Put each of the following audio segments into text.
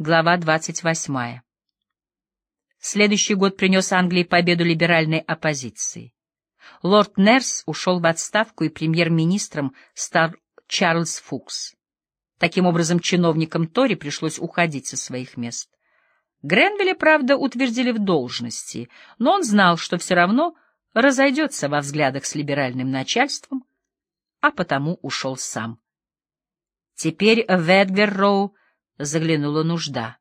Глава 28. Следующий год принес Англии победу либеральной оппозиции. Лорд Нерс ушел в отставку, и премьер-министром стал Чарльз Фукс. Таким образом, чиновникам Тори пришлось уходить со своих мест. Гренвилля, правда, утвердили в должности, но он знал, что все равно разойдется во взглядах с либеральным начальством, а потому ушел сам. Теперь в Эдгар-Роу заглянула нужда.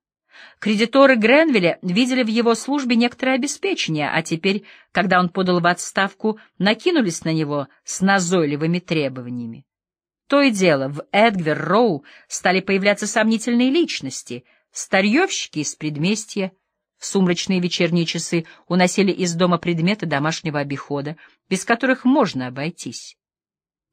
Кредиторы Гренвилля видели в его службе некоторое обеспечение, а теперь, когда он подал в отставку, накинулись на него с назойливыми требованиями. То и дело, в Эдгвер-Роу стали появляться сомнительные личности, старьевщики из предместья, в сумрачные вечерние часы уносили из дома предметы домашнего обихода, без которых можно обойтись.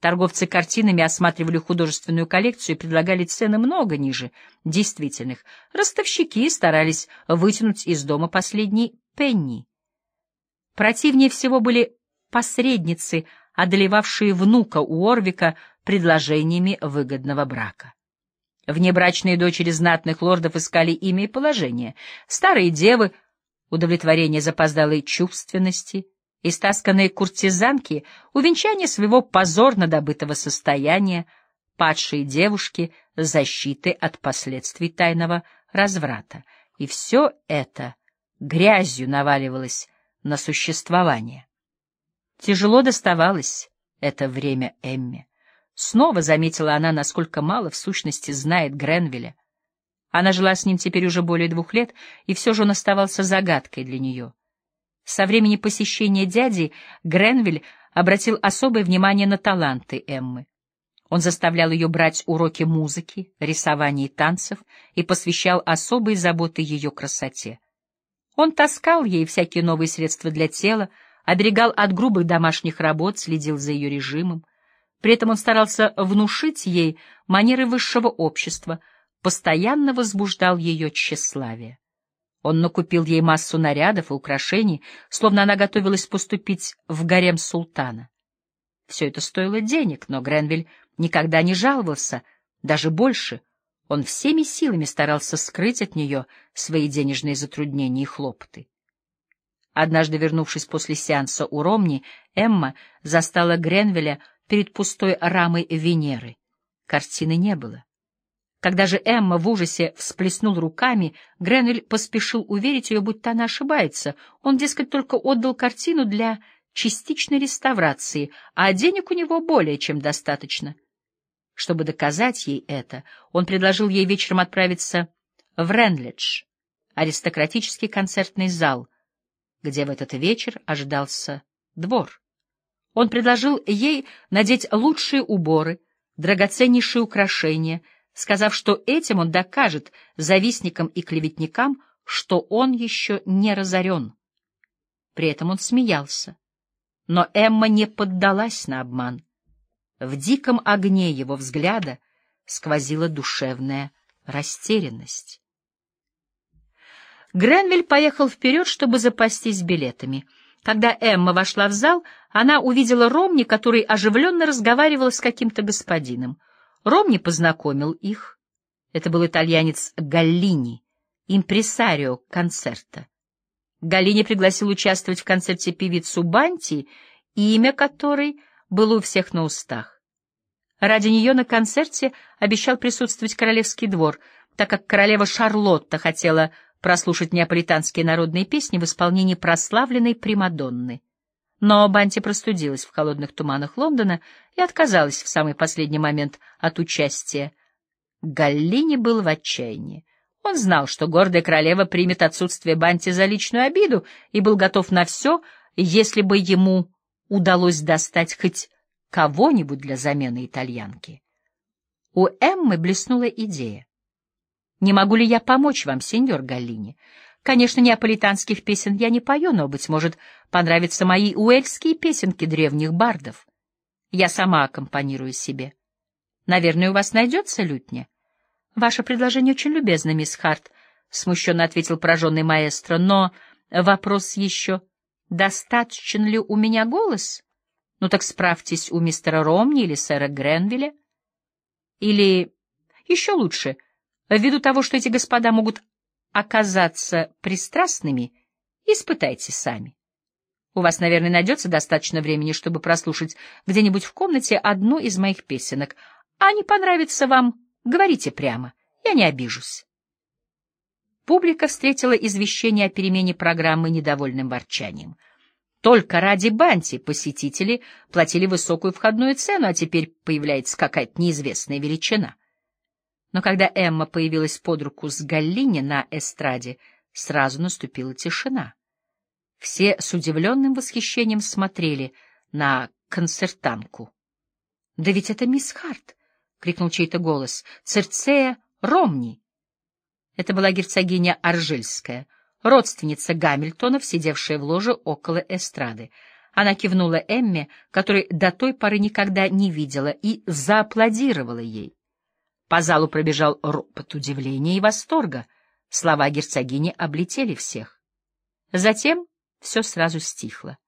Торговцы картинами осматривали художественную коллекцию и предлагали цены много ниже действительных. Ростовщики старались вытянуть из дома последний пенни. Противнее всего были посредницы, одолевавшие внука Уорвика предложениями выгодного брака. Внебрачные дочери знатных лордов искали имя и положение. Старые девы — удовлетворение запоздалой чувственности — истасканные куртизанки, увенчание своего позорно добытого состояния, падшие девушки, защиты от последствий тайного разврата. И все это грязью наваливалось на существование. Тяжело доставалось это время Эмме. Снова заметила она, насколько мало в сущности знает Гренвилля. Она жила с ним теперь уже более двух лет, и все же он оставался загадкой для нее. Со времени посещения дяди Гренвиль обратил особое внимание на таланты Эммы. Он заставлял ее брать уроки музыки, рисования и танцев и посвящал особые заботы ее красоте. Он таскал ей всякие новые средства для тела, оберегал от грубых домашних работ, следил за ее режимом. При этом он старался внушить ей манеры высшего общества, постоянно возбуждал ее тщеславие. Он накупил ей массу нарядов и украшений, словно она готовилась поступить в гарем султана. Все это стоило денег, но Гренвиль никогда не жаловался, даже больше. Он всеми силами старался скрыть от нее свои денежные затруднения и хлопоты. Однажды, вернувшись после сеанса у Ромни, Эмма застала Гренвилля перед пустой рамой Венеры. Картины не было. Когда же Эмма в ужасе всплеснул руками, Гренвиль поспешил уверить ее, будто она ошибается. Он, дескать, только отдал картину для частичной реставрации, а денег у него более чем достаточно. Чтобы доказать ей это, он предложил ей вечером отправиться в Ренлидж, аристократический концертный зал, где в этот вечер ожидался двор. Он предложил ей надеть лучшие уборы, драгоценнейшие украшения — сказав, что этим он докажет завистникам и клеветникам, что он еще не разорен. При этом он смеялся. Но Эмма не поддалась на обман. В диком огне его взгляда сквозила душевная растерянность. Гренвиль поехал вперед, чтобы запастись билетами. Когда Эмма вошла в зал, она увидела Ромни, который оживленно разговаривал с каким-то господином — Ромни познакомил их. Это был итальянец Галлини, импресарио концерта. Галлини пригласил участвовать в концерте певицу Банти, имя которой было у всех на устах. Ради нее на концерте обещал присутствовать королевский двор, так как королева Шарлотта хотела прослушать неаполитанские народные песни в исполнении прославленной Примадонны. Но Банти простудилась в холодных туманах Лондона и отказалась в самый последний момент от участия. Галлини был в отчаянии. Он знал, что гордая королева примет отсутствие Банти за личную обиду и был готов на все, если бы ему удалось достать хоть кого-нибудь для замены итальянки. У Эммы блеснула идея. «Не могу ли я помочь вам, сеньор Галлини? Конечно, неаполитанских песен я не пою, но, быть может, понравятся мои уэльские песенки древних бардов. Я сама аккомпанирую себе. Наверное, у вас найдется лютня? Ваше предложение очень любезно, мисс Харт, — смущенно ответил пораженный маэстро, — но вопрос еще, достаточен ли у меня голос? Ну так справьтесь у мистера Ромни или сэра Гренвилля. Или, еще лучше, Ввиду того, что эти господа могут оказаться пристрастными, испытайте сами. У вас, наверное, найдется достаточно времени, чтобы прослушать где-нибудь в комнате одну из моих песенок. А не понравится вам, говорите прямо, я не обижусь. Публика встретила извещение о перемене программы недовольным ворчанием. Только ради Банти посетители платили высокую входную цену, а теперь появляется какая-то неизвестная величина. Но когда Эмма появилась под руку с Галлини на эстраде, сразу наступила тишина. Все с удивленным восхищением смотрели на концертанку. — Да ведь это мисс Харт! — крикнул чей-то голос. — Церцея Ромни! Это была герцогиня Аржельская, родственница Гамильтонов, сидевшая в ложе около эстрады. Она кивнула Эмме, которой до той поры никогда не видела, и зааплодировала ей. По залу пробежал ропот удивления и восторга. Слова герцогини облетели всех. Затем все сразу стихло.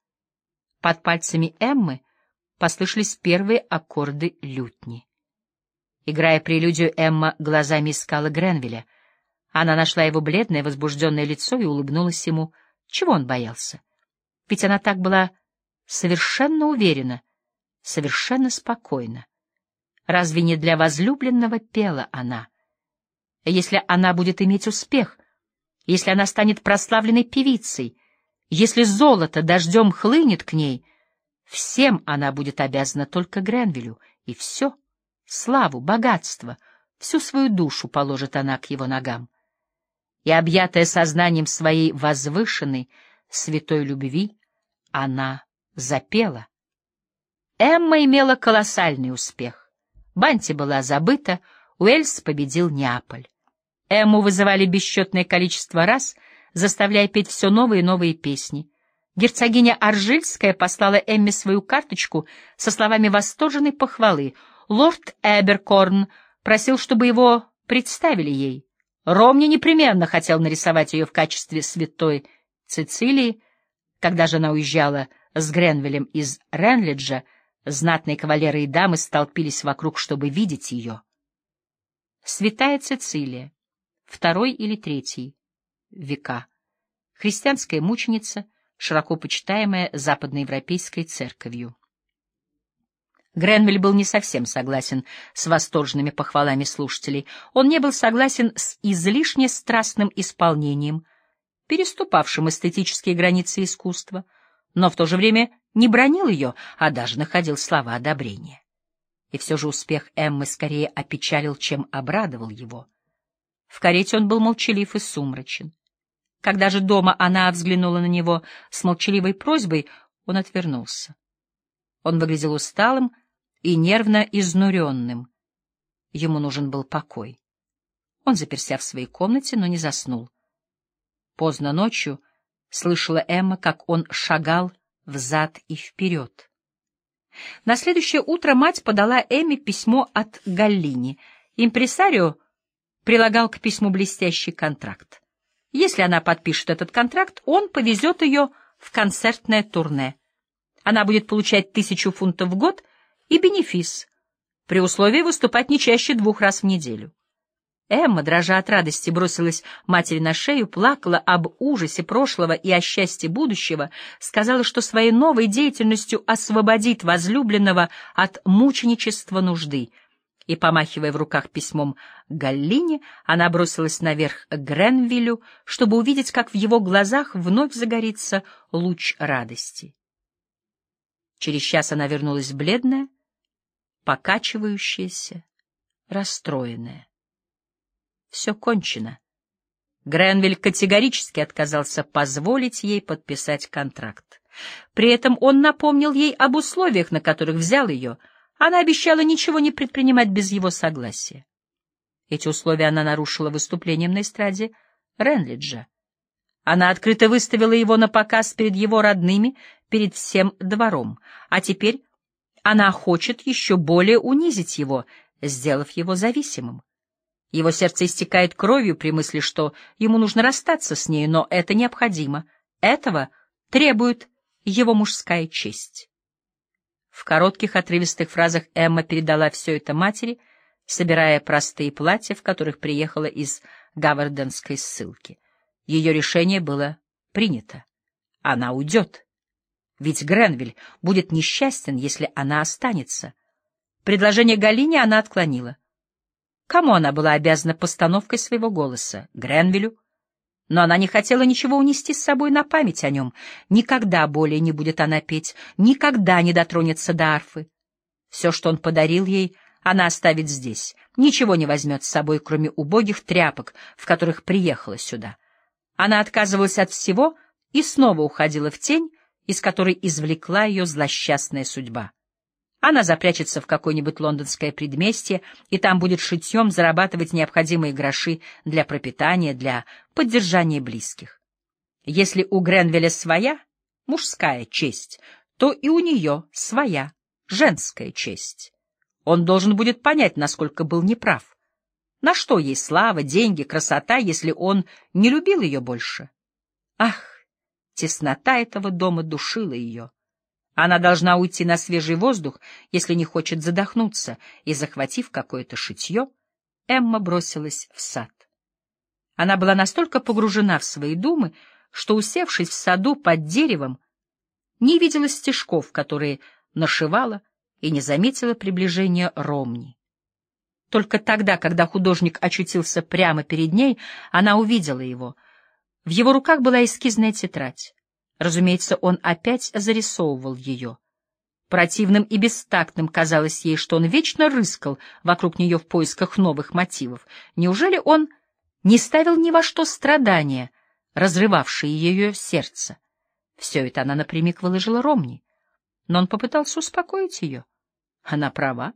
Под пальцами Эммы послышались первые аккорды лютни. Играя прелюдию, Эмма глазами искала Гренвилля. Она нашла его бледное, возбужденное лицо и улыбнулась ему. Чего он боялся? Ведь она так была совершенно уверена, совершенно спокойна. Разве не для возлюбленного пела она? Если она будет иметь успех, если она станет прославленной певицей, если золото дождем хлынет к ней, всем она будет обязана только Гренвилю, и все, славу, богатство, всю свою душу положит она к его ногам. И, объятая сознанием своей возвышенной, святой любви, она запела. Эмма имела колоссальный успех. Банти была забыта, Уэльс победил Неаполь. Эмму вызывали бесчетное количество раз — заставляя петь все новые и новые песни. Герцогиня Аржильская послала Эмме свою карточку со словами восторженной похвалы. Лорд Эберкорн просил, чтобы его представили ей. Ромни непременно хотел нарисовать ее в качестве святой Цицилии. Когда же она уезжала с Гренвиллем из Ренлиджа, знатные кавалеры и дамы столпились вокруг, чтобы видеть ее. Святая Цицилия, второй или третий, века. Христианская мученица, широко почитаемая западноевропейской церковью. Гренвиль был не совсем согласен с восторженными похвалами слушателей. Он не был согласен с излишне страстным исполнением, переступавшим эстетические границы искусства, но в то же время не бронил ее, а даже находил слова одобрения. И все же успех Эммы скорее опечалил, чем обрадовал его. В карете он был молчалив и сумрачен. Когда же дома она взглянула на него с молчаливой просьбой, он отвернулся. Он выглядел усталым и нервно изнуренным. Ему нужен был покой. Он заперся в своей комнате, но не заснул. Поздно ночью слышала Эмма, как он шагал взад и вперед. На следующее утро мать подала Эмме письмо от Галлини. Импресарио прилагал к письму блестящий контракт. Если она подпишет этот контракт, он повезет ее в концертное турне. Она будет получать тысячу фунтов в год и бенефис, при условии выступать не чаще двух раз в неделю. Эмма, дрожа от радости, бросилась матери на шею, плакала об ужасе прошлого и о счастье будущего, сказала, что своей новой деятельностью освободит возлюбленного от мученичества нужды — и, помахивая в руках письмом Галлине, она бросилась наверх к Гренвиллю, чтобы увидеть, как в его глазах вновь загорится луч радости. Через час она вернулась бледная, покачивающаяся, расстроенная. Все кончено. Гренвиль категорически отказался позволить ей подписать контракт. При этом он напомнил ей об условиях, на которых взял ее — она обещала ничего не предпринимать без его согласия. Эти условия она нарушила выступлением на эстраде Ренлиджа. Она открыто выставила его на показ перед его родными, перед всем двором, а теперь она хочет еще более унизить его, сделав его зависимым. Его сердце истекает кровью при мысли, что ему нужно расстаться с ней, но это необходимо. Этого требует его мужская честь. В коротких отрывистых фразах Эмма передала все это матери, собирая простые платья, в которых приехала из Гаварденской ссылки. Ее решение было принято. Она уйдет. Ведь Гренвиль будет несчастен, если она останется. Предложение Галине она отклонила. Кому она была обязана постановкой своего голоса? Гренвилю? Но она не хотела ничего унести с собой на память о нем. Никогда более не будет она петь, никогда не дотронется до арфы. Все, что он подарил ей, она оставит здесь. Ничего не возьмет с собой, кроме убогих тряпок, в которых приехала сюда. Она отказывалась от всего и снова уходила в тень, из которой извлекла ее злосчастная судьба. Она запрячется в какое-нибудь лондонское предместье, и там будет шитьем зарабатывать необходимые гроши для пропитания, для поддержания близких. Если у Гренвеля своя, мужская честь, то и у нее своя, женская честь. Он должен будет понять, насколько был неправ. На что ей слава, деньги, красота, если он не любил ее больше? Ах, теснота этого дома душила ее. Она должна уйти на свежий воздух, если не хочет задохнуться, и, захватив какое-то шитье, Эмма бросилась в сад. Она была настолько погружена в свои думы, что, усевшись в саду под деревом, не видела стежков, которые нашивала, и не заметила приближения Ромни. Только тогда, когда художник очутился прямо перед ней, она увидела его. В его руках была эскизная тетрадь. Разумеется, он опять зарисовывал ее. Противным и бестактным казалось ей, что он вечно рыскал вокруг нее в поисках новых мотивов. Неужели он не ставил ни во что страдания, разрывавшие ее сердце? Все это она напрямик выложила Ромни. Но он попытался успокоить ее. Она права,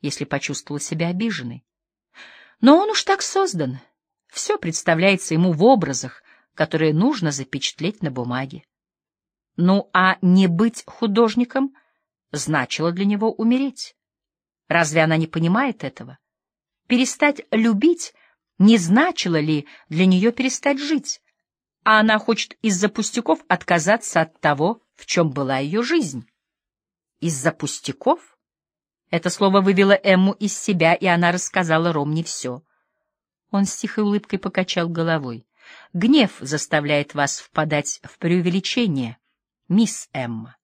если почувствовала себя обиженной. Но он уж так создан. Все представляется ему в образах, которые нужно запечатлеть на бумаге. Ну а не быть художником значило для него умереть. Разве она не понимает этого? Перестать любить не значило ли для нее перестать жить? А она хочет из-за пустяков отказаться от того, в чем была ее жизнь. Из-за пустяков? Это слово вывело Эмму из себя, и она рассказала Ромне все. Он с тихой улыбкой покачал головой. Гнев заставляет вас впадать в преувеличение, мисс Эмма.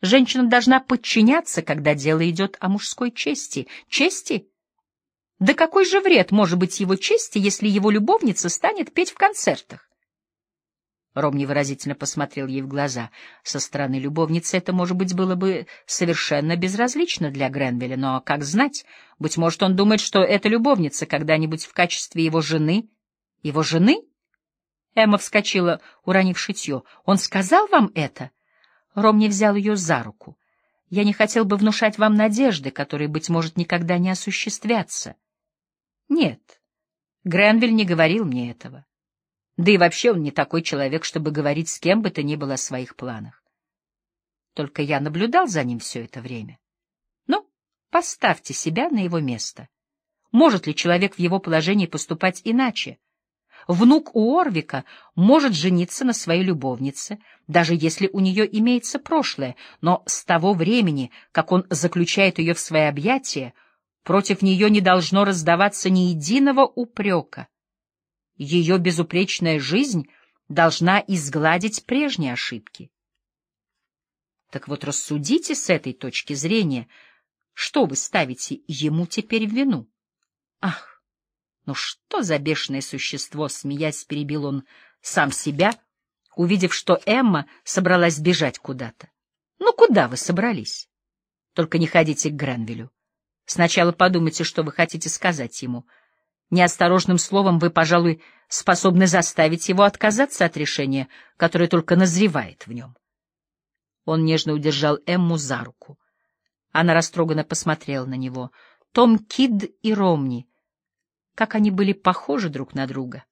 Женщина должна подчиняться, когда дело идет о мужской чести. Чести? Да какой же вред может быть его чести, если его любовница станет петь в концертах? Ром невыразительно посмотрел ей в глаза. Со стороны любовницы это, может быть, было бы совершенно безразлично для Гренвилля, но как знать, быть может, он думает, что эта любовница когда-нибудь в качестве его жены... Его жены? Эмма вскочила, уронив шитье. «Он сказал вам это?» Ром не взял ее за руку. «Я не хотел бы внушать вам надежды, которые, быть может, никогда не осуществятся». «Нет, Гренвиль не говорил мне этого. Да и вообще он не такой человек, чтобы говорить с кем бы то ни было о своих планах. Только я наблюдал за ним все это время. Ну, поставьте себя на его место. Может ли человек в его положении поступать иначе?» Внук у Орвика может жениться на своей любовнице, даже если у нее имеется прошлое, но с того времени, как он заключает ее в свои объятия, против нее не должно раздаваться ни единого упрека. Ее безупречная жизнь должна изгладить прежние ошибки. Так вот, рассудите с этой точки зрения, что вы ставите ему теперь в вину. Ах! Ну что за бешеное существо, смеясь, перебил он сам себя, увидев, что Эмма собралась бежать куда-то. Ну куда вы собрались? Только не ходите к Гренвилю. Сначала подумайте, что вы хотите сказать ему. Неосторожным словом вы, пожалуй, способны заставить его отказаться от решения, которое только назревает в нем. Он нежно удержал Эмму за руку. Она растроганно посмотрела на него. Том Кид и Ромни — как они были похожи друг на друга,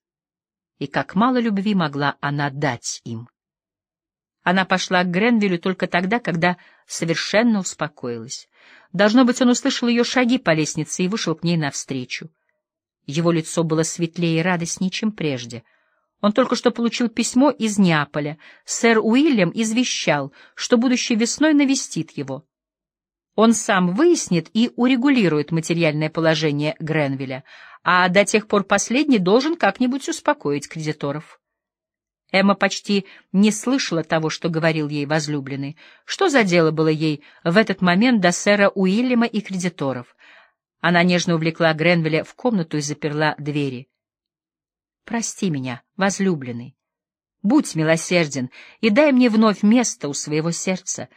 и как мало любви могла она дать им. Она пошла к Гренвиллю только тогда, когда совершенно успокоилась. Должно быть, он услышал ее шаги по лестнице и вышел к ней навстречу. Его лицо было светлее и радостнее, чем прежде. Он только что получил письмо из Неаполя. Сэр Уильям извещал, что будущей весной навестит его. Он сам выяснит и урегулирует материальное положение Гренвилля, а до тех пор последний должен как-нибудь успокоить кредиторов. Эмма почти не слышала того, что говорил ей возлюбленный. Что за дело было ей в этот момент до сэра Уильяма и кредиторов? Она нежно увлекла Гренвилля в комнату и заперла двери. «Прости меня, возлюбленный. Будь милосерден и дай мне вновь место у своего сердца.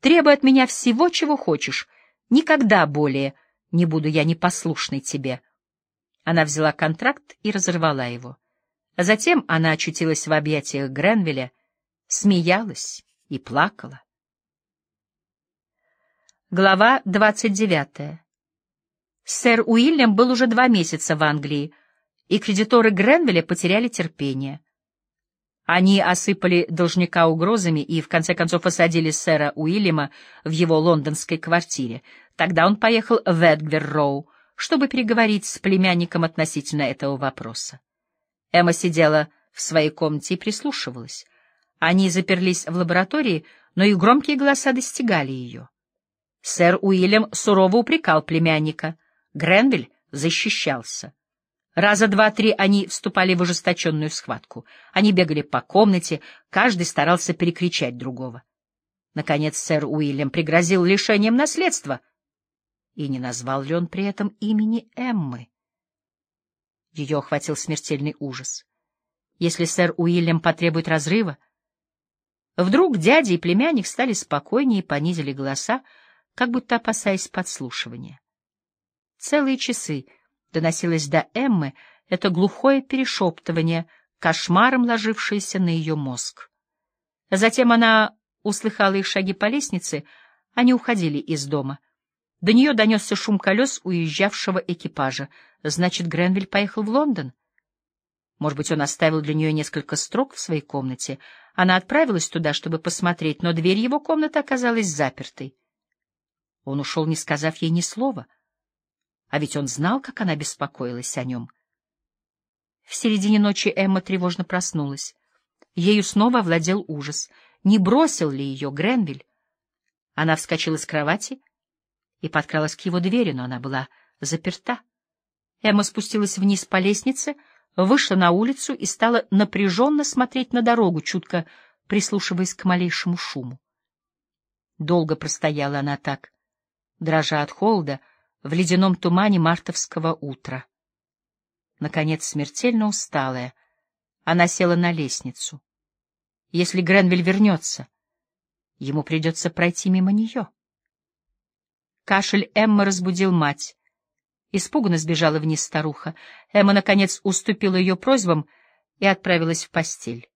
Требуй от меня всего, чего хочешь. Никогда более не буду я непослушной тебе». Она взяла контракт и разорвала его. Затем она очутилась в объятиях Гренвилля, смеялась и плакала. Глава двадцать девятая. Сэр Уильям был уже два месяца в Англии, и кредиторы Гренвилля потеряли терпение. Они осыпали должника угрозами и, в конце концов, осадили сэра Уильяма в его лондонской квартире. Тогда он поехал в Эдгвер-Роу, чтобы переговорить с племянником относительно этого вопроса. Эмма сидела в своей комнате и прислушивалась. Они заперлись в лаборатории, но их громкие голоса достигали ее. Сэр Уильям сурово упрекал племянника. Гренвиль защищался. Раза два-три они вступали в ожесточенную схватку. Они бегали по комнате, каждый старался перекричать другого. Наконец сэр Уильям пригрозил лишением наследства. И не назвал ли он при этом имени Эммы? Ее охватил смертельный ужас. Если сэр Уильям потребует разрыва... Вдруг дядя и племянник стали спокойнее и понизили голоса, как будто опасаясь подслушивания. Целые часы доносилось до Эммы это глухое перешептывание, кошмаром ложившееся на ее мозг. Затем она услыхала их шаги по лестнице, они уходили из дома. До нее донесся шум колес уезжавшего экипажа — Значит, Гренвиль поехал в Лондон? Может быть, он оставил для нее несколько строк в своей комнате. Она отправилась туда, чтобы посмотреть, но дверь его комнаты оказалась запертой. Он ушел, не сказав ей ни слова. А ведь он знал, как она беспокоилась о нем. В середине ночи Эмма тревожно проснулась. Ею снова овладел ужас. Не бросил ли ее Гренвиль? Она вскочила с кровати и подкралась к его двери, но она была заперта. Эмма спустилась вниз по лестнице, вышла на улицу и стала напряженно смотреть на дорогу, чутко прислушиваясь к малейшему шуму. Долго простояла она так, дрожа от холода, в ледяном тумане мартовского утра. Наконец, смертельно усталая, она села на лестницу. Если Гренвиль вернется, ему придется пройти мимо нее. Кашель Эммы разбудил мать. Испуганно сбежала вниз старуха. Эмма, наконец, уступила ее просьбам и отправилась в постель.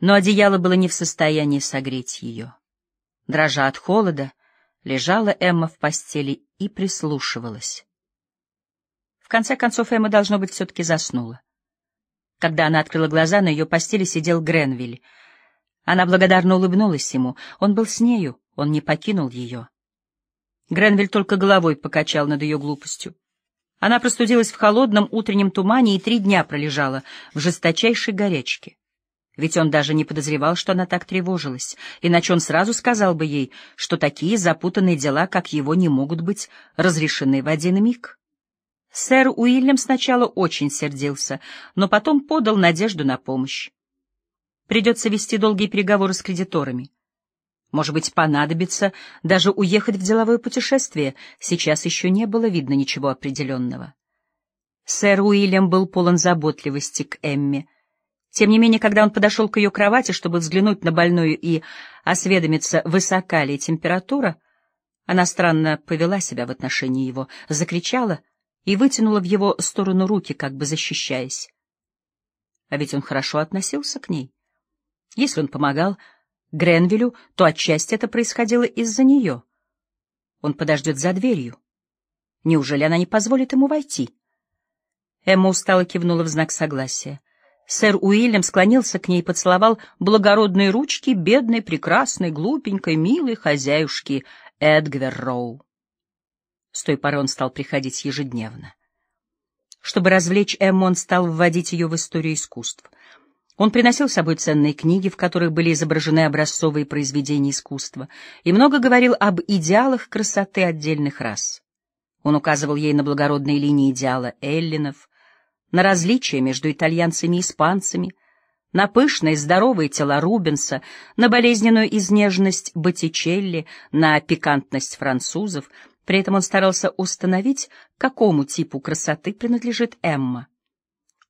Но одеяло было не в состоянии согреть ее. Дрожа от холода, лежала Эмма в постели и прислушивалась. В конце концов, Эмма, должно быть, все-таки заснула. Когда она открыла глаза, на ее постели сидел Гренвиль. Она благодарно улыбнулась ему. Он был с нею, он не покинул ее. Гренвиль только головой покачал над ее глупостью. Она простудилась в холодном утреннем тумане и три дня пролежала в жесточайшей горячке. Ведь он даже не подозревал, что она так тревожилась, иначе он сразу сказал бы ей, что такие запутанные дела, как его, не могут быть разрешены в один миг. Сэр Уильям сначала очень сердился, но потом подал надежду на помощь. Придется вести долгие переговоры с кредиторами. Может быть, понадобится даже уехать в деловое путешествие. Сейчас еще не было видно ничего определенного. Сэр Уильям был полон заботливости к Эмме. Тем не менее, когда он подошел к ее кровати, чтобы взглянуть на больную и осведомиться, высока ли температура, она странно повела себя в отношении его, закричала и вытянула в его сторону руки, как бы защищаясь. А ведь он хорошо относился к ней. Если он помогал, Гренвилю, то отчасти это происходило из-за нее. Он подождет за дверью. Неужели она не позволит ему войти? Эмма устало кивнула в знак согласия. Сэр Уильям склонился к ней и поцеловал благородные ручки бедной, прекрасной, глупенькой, милой хозяюшки Эдгвер Роу. С той поры он стал приходить ежедневно. Чтобы развлечь Эмму, он стал вводить ее в историю искусств. Он приносил с собой ценные книги, в которых были изображены образцовые произведения искусства, и много говорил об идеалах красоты отдельных рас. Он указывал ей на благородные линии идеала эллинов, на различия между итальянцами и испанцами, на пышные здоровые тела Рубенса, на болезненную изнеженность Боттичелли, на пикантность французов. При этом он старался установить, какому типу красоты принадлежит Эмма.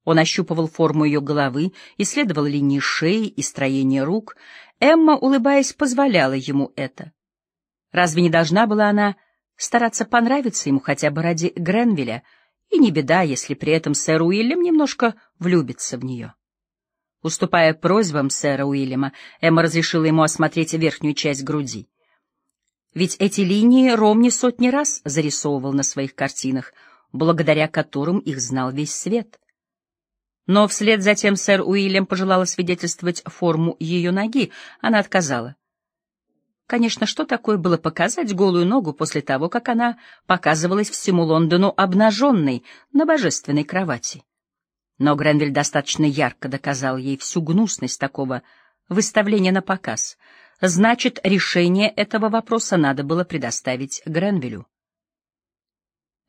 Он ощупывал форму ее головы, исследовал линии шеи и строение рук. Эмма, улыбаясь, позволяла ему это. Разве не должна была она стараться понравиться ему хотя бы ради Гренвилля, и не беда, если при этом сэр Уильям немножко влюбится в нее? Уступая просьбам сэра Уильяма, Эмма разрешила ему осмотреть верхнюю часть груди. Ведь эти линии Ромни сотни раз зарисовывал на своих картинах, благодаря которым их знал весь свет — но вслед за тем сэр Уильям пожелала свидетельствовать форму ее ноги. Она отказала. Конечно, что такое было показать голую ногу после того, как она показывалась всему Лондону обнаженной на божественной кровати? Но Гренвиль достаточно ярко доказал ей всю гнусность такого выставления на показ. Значит, решение этого вопроса надо было предоставить Гренвилю.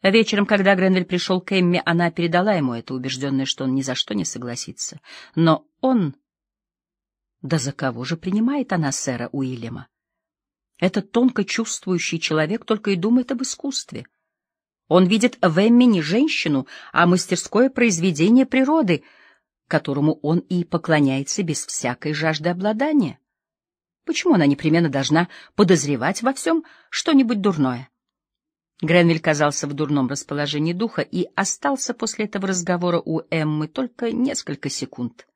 Вечером, когда Гренвиль пришел к Эмме, она передала ему это, убежденная, что он ни за что не согласится. Но он... Да за кого же принимает она сэра Уильяма? Этот тонко чувствующий человек только и думает об искусстве. Он видит в Эмме не женщину, а мастерское произведение природы, которому он и поклоняется без всякой жажды обладания. Почему она непременно должна подозревать во всем что-нибудь дурное? Гренвиль казался в дурном расположении духа и остался после этого разговора у Эммы только несколько секунд.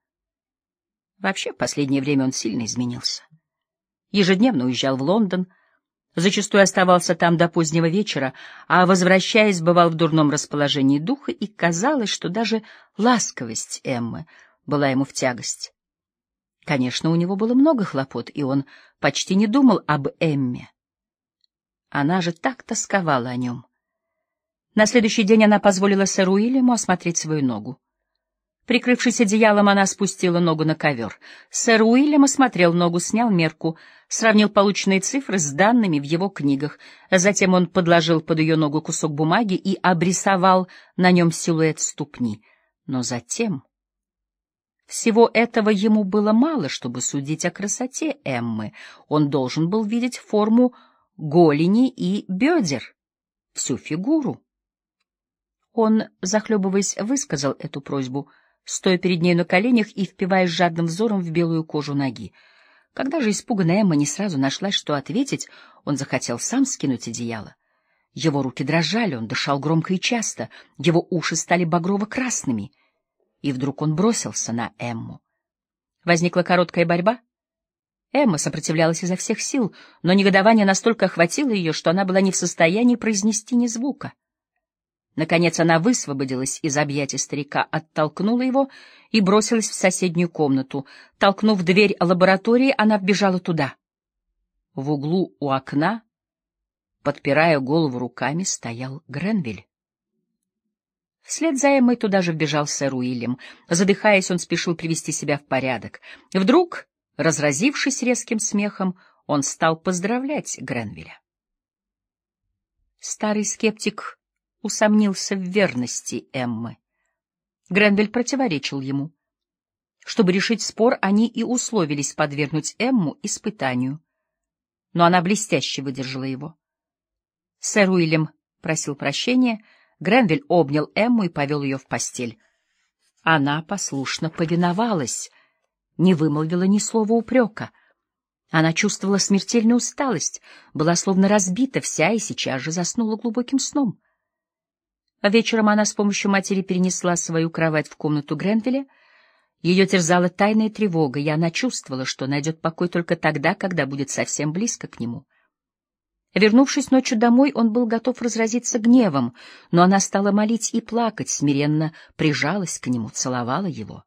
Вообще, в последнее время он сильно изменился. Ежедневно уезжал в Лондон, зачастую оставался там до позднего вечера, а, возвращаясь, бывал в дурном расположении духа, и казалось, что даже ласковость Эммы была ему в тягость. Конечно, у него было много хлопот, и он почти не думал об Эмме. Она же так тосковала о нем. На следующий день она позволила сэру Уильяму осмотреть свою ногу. Прикрывшись одеялом, она спустила ногу на ковер. Сэр Уильям осмотрел ногу, снял мерку, сравнил полученные цифры с данными в его книгах. Затем он подложил под ее ногу кусок бумаги и обрисовал на нем силуэт ступни. Но затем... Всего этого ему было мало, чтобы судить о красоте Эммы. Он должен был видеть форму голени и бедер, всю фигуру. Он, захлебываясь, высказал эту просьбу, стоя перед ней на коленях и впиваясь жадным взором в белую кожу ноги. Когда же испуганная Эмма не сразу нашлась, что ответить, он захотел сам скинуть одеяло. Его руки дрожали, он дышал громко и часто, его уши стали багрово-красными. И вдруг он бросился на Эмму. Возникла короткая борьба — Эмма сопротивлялась изо всех сил, но негодование настолько охватило ее, что она была не в состоянии произнести ни звука. Наконец она высвободилась из объятий старика, оттолкнула его и бросилась в соседнюю комнату. Толкнув дверь лаборатории, она вбежала туда. В углу у окна, подпирая голову руками, стоял Гренвиль. Вслед за Эммой туда же вбежал сэр Уильям. Задыхаясь, он спешил привести себя в порядок. Вдруг Разразившись резким смехом, он стал поздравлять Гренвилля. Старый скептик усомнился в верности Эммы. Гренвиль противоречил ему. Чтобы решить спор, они и условились подвергнуть Эмму испытанию. Но она блестяще выдержала его. Сэр Уильям просил прощения, Гренвиль обнял Эмму и повел ее в постель. Она послушно повиновалась — не вымолвила ни слова упрека. Она чувствовала смертельную усталость, была словно разбита вся и сейчас же заснула глубоким сном. Вечером она с помощью матери перенесла свою кровать в комнату Гренвилля. Ее терзала тайная тревога, и она чувствовала, что найдет покой только тогда, когда будет совсем близко к нему. Вернувшись ночью домой, он был готов разразиться гневом, но она стала молить и плакать, смиренно прижалась к нему, целовала его.